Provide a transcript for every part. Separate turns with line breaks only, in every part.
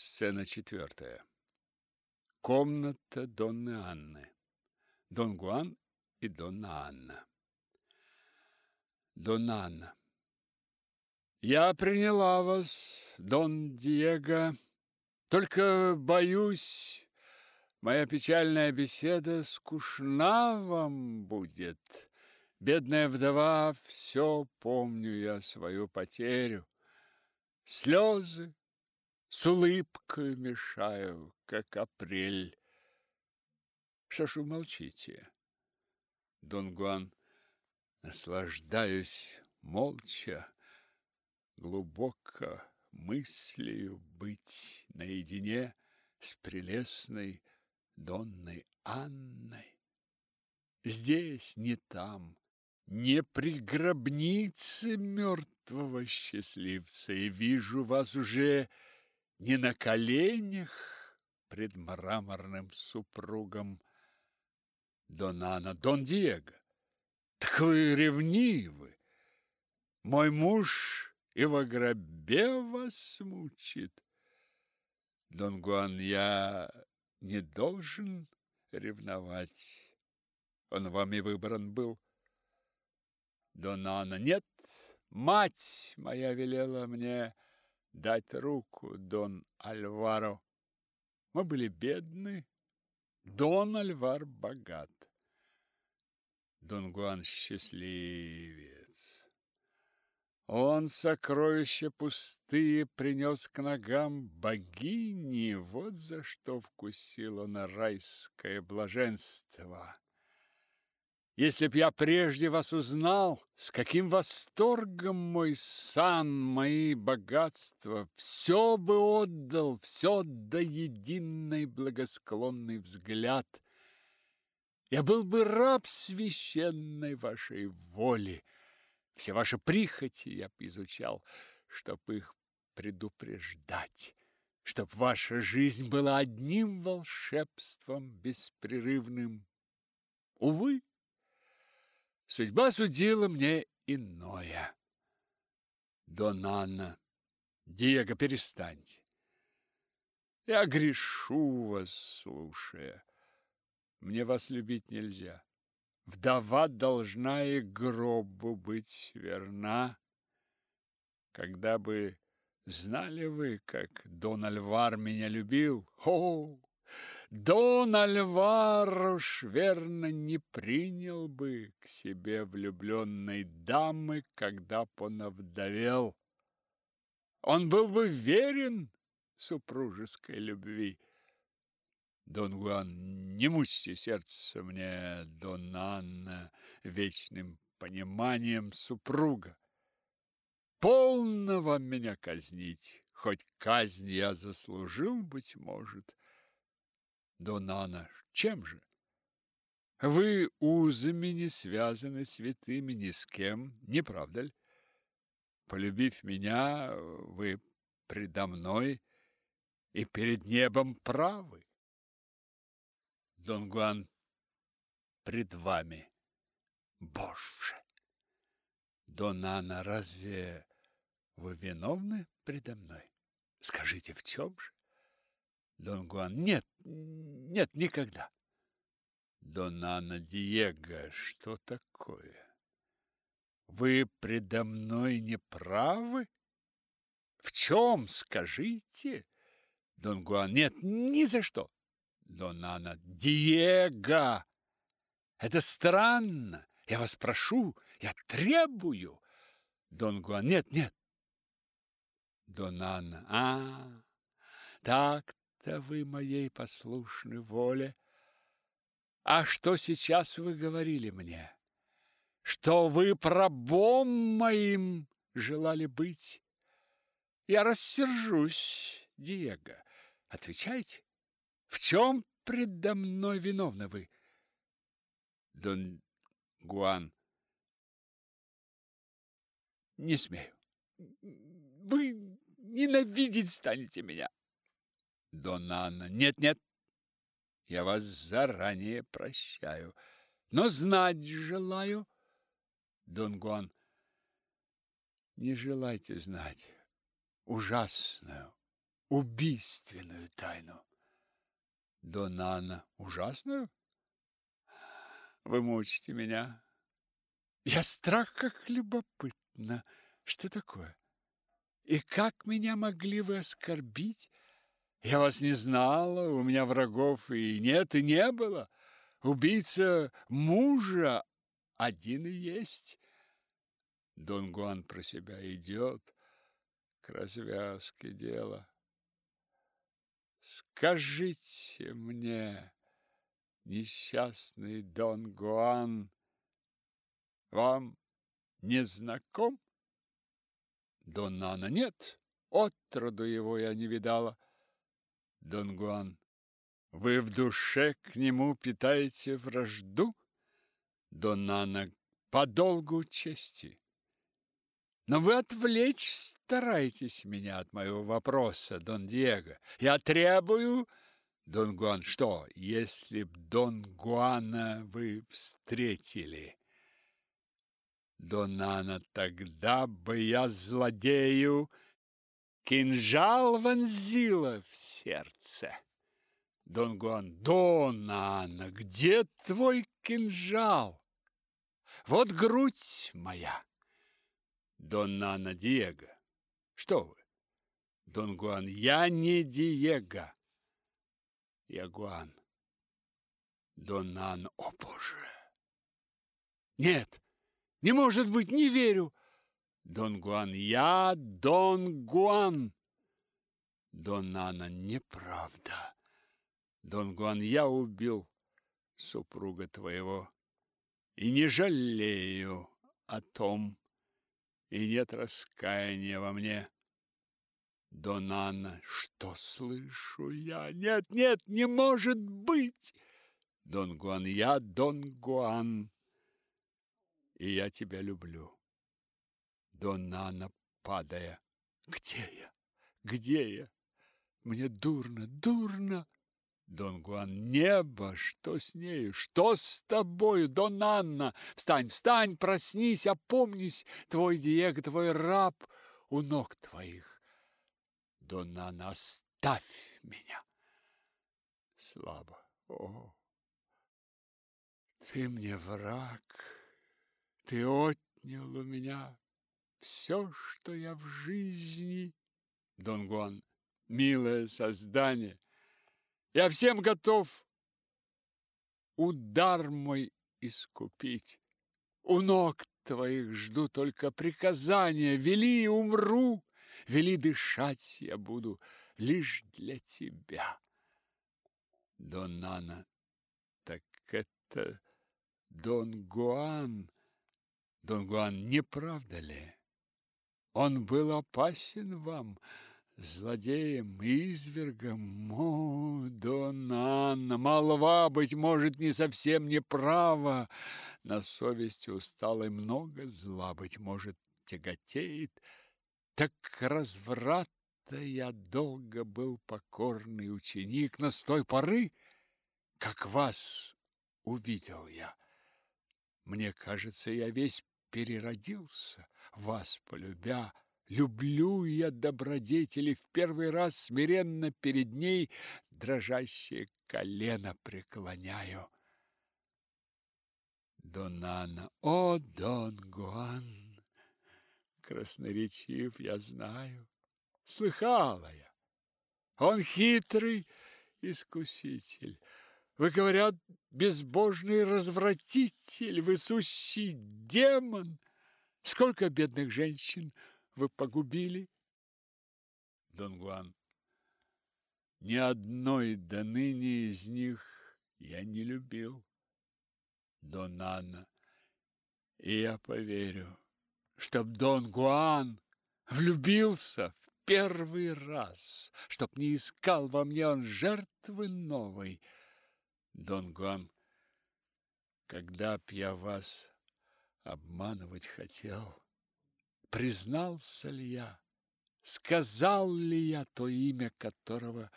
Сцена четвертая. Комната Донны Анны. Дон Гуан и Донна Анна. Донна Анна. Я приняла вас, Дон Диего, только боюсь, моя печальная беседа скучна вам будет. Бедная вдова, все помню я свою потерю. Слезы с улыбкой мешаю, как апрель. Что ж вы молчите? Дон Гуан, наслаждаюсь молча, глубоко мыслью быть наедине с прелестной Донной Анной. Здесь, не там, не при гробнице мертвого счастливца, и вижу вас уже не на коленях пред мраморным супругом Дон Анна, Дон Диего. Так вы ревнивы. Мой муж и во гробе вас мучит. Дон Гуан, я не должен ревновать. Он вами выбран был. Дон Анна, нет, мать моя велела мне дать руку Дон Альваро. Мы были бедны, Дон Альвар богат. Дон Гуан счастливец. Он сокровища пустые принес к ногам богини, вот за что вкусил он райское блаженство. Если б я прежде вас узнал, с каким восторгом мой сан, мои богатства, все бы отдал, все до единой благосклонный взгляд. Я был бы раб священной вашей воли. Все ваши прихоти я б изучал, чтоб их предупреждать, чтоб ваша жизнь была одним волшебством беспрерывным. Увы, Судьба судила мне иное. Дон Анна, Диего, перестаньте. Я грешу вас, слушая. Мне вас любить нельзя. Вдова должна и гробу быть верна. Когда бы знали вы, как Дон Альвар меня любил, о, Дон Альвар уж верно не принял бы к себе влюбленной дамы, когда б он овдовел. Он был бы верен супружеской любви. Дон Гуан, не мучьте сердце мне, Дон Анна, вечным пониманием супруга. Полно вам меня казнить, хоть казнь я заслужил, быть может. Донана. Чем же? Вы узами не связаны святыми ни с кем, не правда ли? Полюбив меня, вы предо мной и перед небом правы. Дон Гуан пред вами. Боже! Донана, разве вы виновны предо мной? Скажите, в чем же? Дон Гуан. Нет, нет, никогда. Дон Диего, что такое? Вы предо мной не правы? В чем, скажите? Дон Гуан. Нет, ни за что. Дон. Диего! Это странно. Я вас прошу, я требую. Дон Гуан. Нет, нет. Дон. А, так это вы моей послушной воле. А что сейчас вы говорили мне? Что вы пробом моим желали быть? Я рассержусь, Диего. Отвечайте. В чем предо мной виновны вы? Дон Гуан. Не смею. Вы ненавидеть станете меня. Донна Анна. Нет-нет, я вас заранее прощаю, но знать желаю. Дон Гуан. Не желайте знать ужасную, убийственную тайну. Дон Анна, ужасную? Вы мучите меня. Я страх как любопытно. Что такое? И как меня могли вы оскорбить? Я вас не знала, у меня врагов и нет, и не было. Убийца мужа один и есть. Дон Гуан про себя идет к развязке дела. Скажите мне, несчастный Дон Гуан, вам не знаком? Дон Нана нет, отроду его я не видала. Дон Гуан, вы в душе к нему питаете вражду? Дон Нана, по долгу чести. Но вы отвлечь стараетесь меня от моего вопроса, Дон Диего. Я требую, Дон Гуан, что, если б Дон Гуана вы встретили? Донана, тогда бы я злодею кинжал вонзила в сердце. Дон Гуан, Донана, где твой кинжал? Вот грудь моя. Донна Диего. Что вы? Дон Гуан, я не Диего. Я Гуан. Донна, о боже! Нет, не может быть, не верю. Дон Гуан, я Дон Гуан. Дон Анна, неправда. Дон Гуан, я убил супруга твоего и не жалею о том и нет раскаяния во мне. Дон Анна, что слышу я? Нет, нет, не может быть! Дон Гуан, я Дон Гуан, и я тебя люблю. Дон Анна, падая, где я? Где я? Мне дурно, дурно. Дон Гуан, небо, что с нею? Что с тобою, Дон Анна? Встань, встань, проснись, опомнись, твой Диего, твой раб у ног твоих. Дон Анна, оставь меня. Слабо. О, ты мне враг, ты отнял у меня все, что я в жизни. Дон Гуан, милое создание, я всем готов удар мой искупить. У ног твоих жду только приказания. Вели, умру, вели дышать я буду лишь для тебя. Дон Нана, так это Дон Гуан. Дон Гуан, не правда ли? Он был опасен вам, — злодеем, извергом. О, молва, быть может, не совсем не права. На совести усталой много зла, быть может, тяготеет. Так разврата я долго был покорный ученик, но с той поры, как вас увидел я, мне кажется, я весь переродился, вас полюбя, Люблю я добродетели в первый раз смиренно перед ней дрожащее колено преклоняю. Донана, о, Дон Гуан, красноречив я знаю, слыхала я. Он хитрый искуситель. Вы, говорят, безбожный развратитель, вы сущий демон. Сколько бедных женщин вы погубили? Дон Гуан. Ни одной до ныне из них я не любил. Дон Анна. И я поверю, чтоб Дон Гуан влюбился в первый раз, чтоб не искал во мне он жертвы новой. Дон Гуан, когда б я вас обманывать хотел, Признался ли я, сказал ли я то имя, которого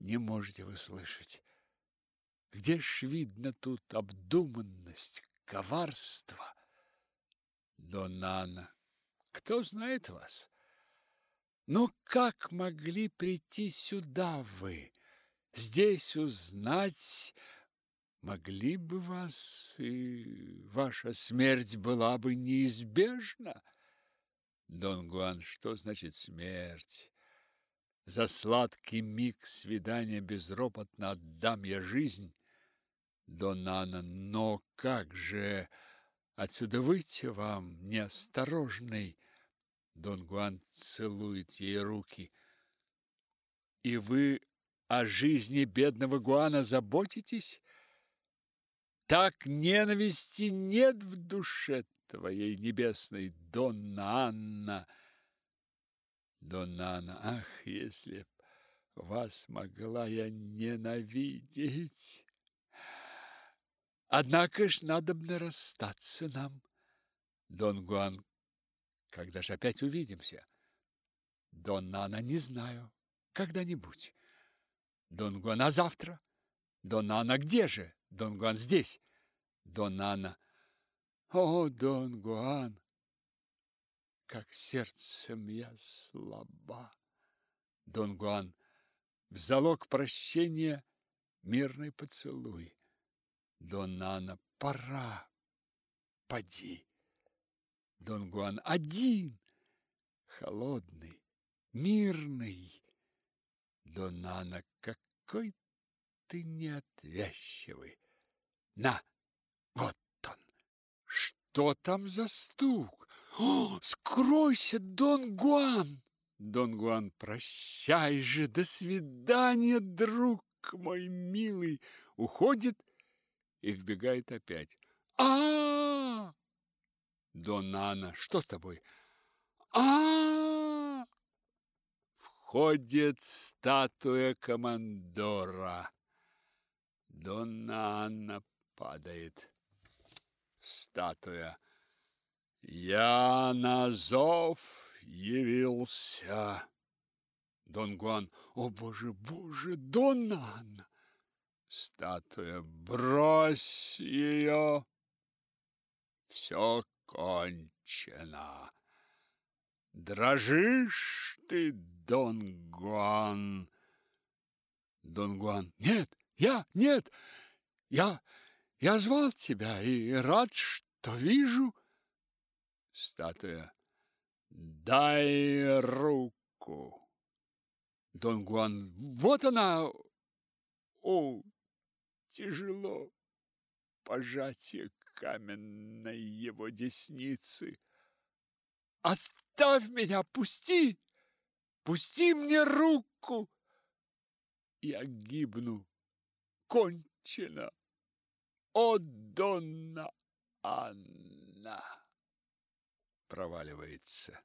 не можете вы слышать? Где ж видно тут обдуманность, коварство? Донана, кто знает вас? Но как могли прийти сюда вы? Здесь узнать могли бы вас, и ваша смерть была бы неизбежна. Дон Гуан, что значит смерть? За сладкий миг свидания безропотно отдам я жизнь. Дон Анна, но как же отсюда выйти вам, неосторожный? Дон Гуан целует ей руки. И вы о жизни бедного Гуана заботитесь? Так ненависти нет в душе твоей небесной, Донна Анна. Донна Анна, ах, если б вас могла я ненавидеть. Однако ж надо бы расстаться нам. Дон Гуан, когда же опять увидимся? Донна Анна, не знаю, когда-нибудь. Дон Гуан, а завтра? Дон Анна, где же? Дон Гуан, здесь. Дон Анна, о, Дон Гуан, как сердцем я слаба. Дон Гуан, в залог прощения мирный поцелуй. Дон Анна, пора, поди. Дон Гуан, один, холодный, мирный. Донана, какой ты неотвязчивый. На, вот он. Что там за стук? О, скройся, Дон Гуан! Дон Гуан, прощай же, до свидания, друг мой милый. Уходит и вбегает опять. А! -а, -а! Дон Анна, что с тобой? А! -а, -а! Входит статуя командора. Донна Анна падает. Статуя. Я на зов явился. Дон Гуан. О, боже, боже, Донна Анна. Статуя. Брось ее. Все кончено. Дрожишь ты, Дон Гуан. Дон Гуан. Нет, я, нет. Я я звал тебя и рад, что вижу. Статуя. Дай руку. Дон Гуан. Вот она. О, тяжело пожатие каменной его десницы. Оставь меня, пусти! Пусти мне руку! Я гибну. Кончено. О, Донна Анна! Проваливается.